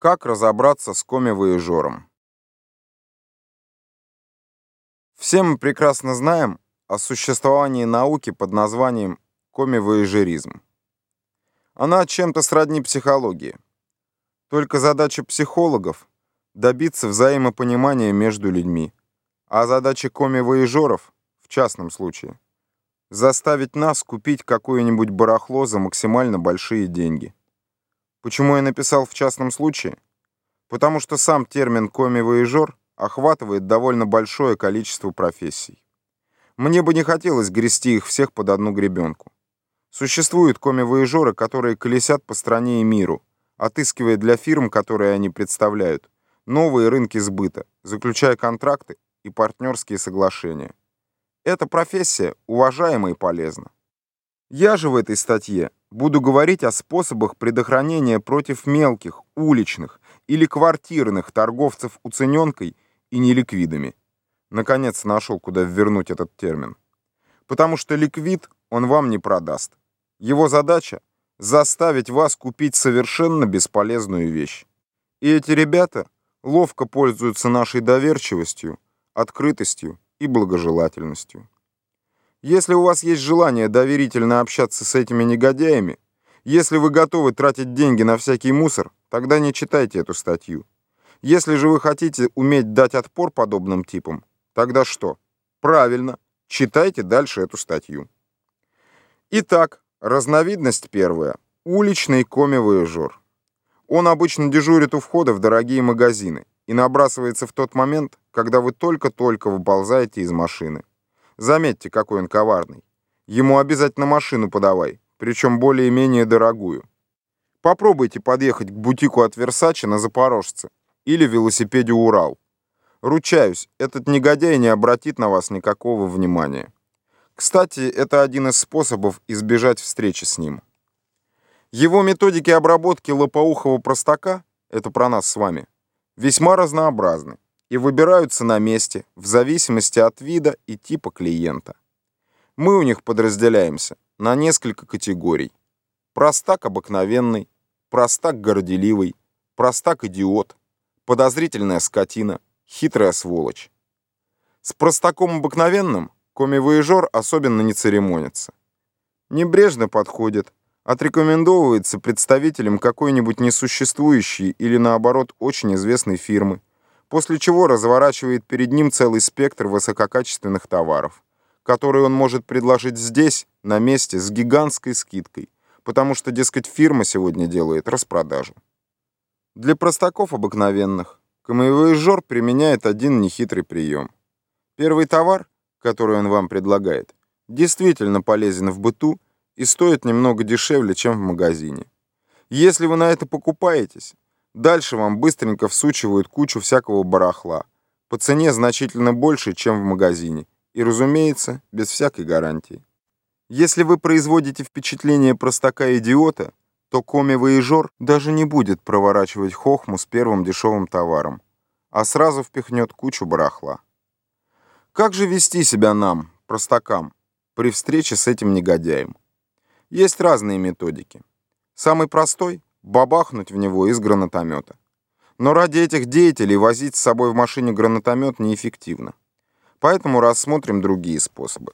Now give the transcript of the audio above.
Как разобраться с коми-вояжером? Все мы прекрасно знаем о существовании науки под названием коми-вояжеризм. Она чем-то сродни психологии. Только задача психологов – добиться взаимопонимания между людьми, а задача коми-вояжеров, в частном случае, заставить нас купить какое-нибудь барахло за максимально большие деньги. Почему я написал в частном случае? Потому что сам термин «коми-вояжер» охватывает довольно большое количество профессий. Мне бы не хотелось грести их всех под одну гребенку. Существуют коми-вояжеры, которые колесят по стране и миру, отыскивая для фирм, которые они представляют, новые рынки сбыта, заключая контракты и партнерские соглашения. Эта профессия уважаема и полезна. Я же в этой статье буду говорить о способах предохранения против мелких, уличных или квартирных торговцев уцененкой и неликвидами. Наконец нашел, куда ввернуть этот термин. Потому что ликвид он вам не продаст. Его задача – заставить вас купить совершенно бесполезную вещь. И эти ребята ловко пользуются нашей доверчивостью, открытостью и благожелательностью. Если у вас есть желание доверительно общаться с этими негодяями, если вы готовы тратить деньги на всякий мусор, тогда не читайте эту статью. Если же вы хотите уметь дать отпор подобным типам, тогда что? Правильно, читайте дальше эту статью. Итак, разновидность первая. Уличный коми-вояжер. Он обычно дежурит у входа в дорогие магазины и набрасывается в тот момент, когда вы только-только выползаете из машины. Заметьте, какой он коварный. Ему обязательно машину подавай, причем более-менее дорогую. Попробуйте подъехать к бутику от Версачи на Запорожце или велосипеде Урал. Ручаюсь, этот негодяй не обратит на вас никакого внимания. Кстати, это один из способов избежать встречи с ним. Его методики обработки лопоухого простака, это про нас с вами, весьма разнообразны и выбираются на месте в зависимости от вида и типа клиента. Мы у них подразделяемся на несколько категорий. Простак обыкновенный, простак горделивый, простак-идиот, подозрительная скотина, хитрая сволочь. С простаком обыкновенным коми-вояжер особенно не церемонится. Небрежно подходит, отрекомендовывается представителем какой-нибудь несуществующей или, наоборот, очень известной фирмы, после чего разворачивает перед ним целый спектр высококачественных товаров, которые он может предложить здесь, на месте, с гигантской скидкой, потому что, дескать, фирма сегодня делает распродажу. Для простаков обыкновенных камевояжер применяет один нехитрый прием. Первый товар, который он вам предлагает, действительно полезен в быту и стоит немного дешевле, чем в магазине. Если вы на это покупаетесь, Дальше вам быстренько всучивают кучу всякого барахла. По цене значительно больше, чем в магазине. И, разумеется, без всякой гарантии. Если вы производите впечатление простака-идиота, то коми-вояжер даже не будет проворачивать хохму с первым дешевым товаром, а сразу впихнет кучу барахла. Как же вести себя нам, простакам, при встрече с этим негодяем? Есть разные методики. Самый простой — бабахнуть в него из гранатомета. Но ради этих деятелей возить с собой в машине гранатомет неэффективно. Поэтому рассмотрим другие способы.